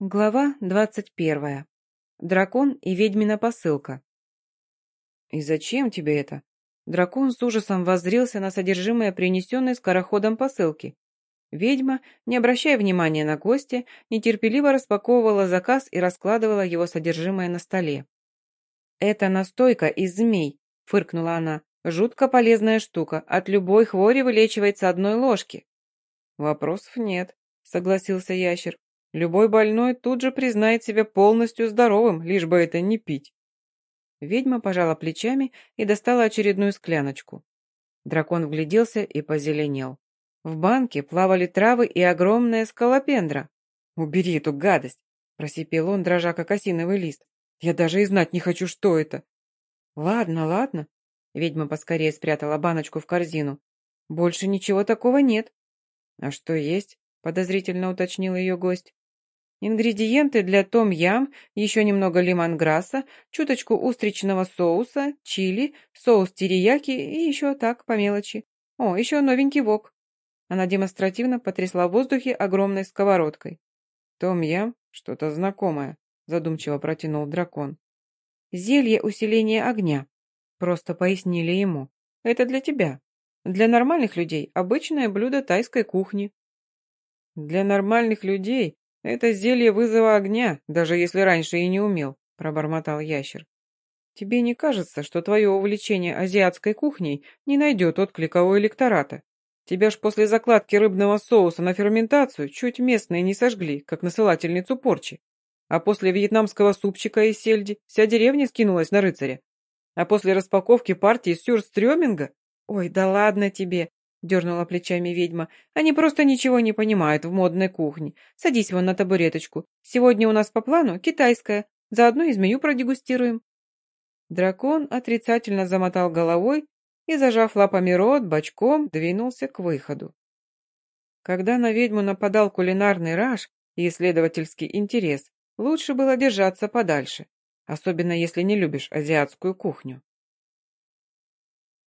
Глава двадцать первая. Дракон и ведьмина посылка. «И зачем тебе это?» Дракон с ужасом воззрился на содержимое принесенной скороходом посылки. Ведьма, не обращая внимания на гостя, нетерпеливо распаковывала заказ и раскладывала его содержимое на столе. «Это настойка из змей», — фыркнула она. «Жутко полезная штука. От любой хвори вылечивается одной ложки». «Вопросов нет», — согласился ящер. Любой больной тут же признает себя полностью здоровым, лишь бы это не пить. Ведьма пожала плечами и достала очередную скляночку. Дракон вгляделся и позеленел. В банке плавали травы и огромная скалопендра. «Убери эту гадость!» – просипел он, дрожа как осиновый лист. «Я даже и знать не хочу, что это!» «Ладно, ладно!» – ведьма поскорее спрятала баночку в корзину. «Больше ничего такого нет». «А что есть?» – подозрительно уточнил ее гость. Ингредиенты для том-ям, еще немного лимонграсса, чуточку устричного соуса, чили, соус терияки и еще так, по мелочи. О, еще новенький вок. Она демонстративно потрясла в воздухе огромной сковородкой. «Том-ям? Что-то знакомое», — задумчиво протянул дракон. «Зелье усиления огня», — просто пояснили ему. «Это для тебя. Для нормальных людей обычное блюдо тайской кухни». «Для нормальных людей «Это зелье вызова огня, даже если раньше и не умел», — пробормотал ящер. «Тебе не кажется, что твое увлечение азиатской кухней не найдет отклика у электората? Тебя ж после закладки рыбного соуса на ферментацию чуть местные не сожгли, как насылательницу порчи. А после вьетнамского супчика из сельди вся деревня скинулась на рыцаря. А после распаковки партии сюрстрёминга... Ой, да ладно тебе, — дернула плечами ведьма. «Они просто ничего не понимают в модной кухне. Садись вон на табуреточку. Сегодня у нас по плану китайская. Заодно и змею продегустируем». Дракон отрицательно замотал головой и, зажав лапами рот, бочком двинулся к выходу. Когда на ведьму нападал кулинарный раж и исследовательский интерес, лучше было держаться подальше, особенно если не любишь азиатскую кухню.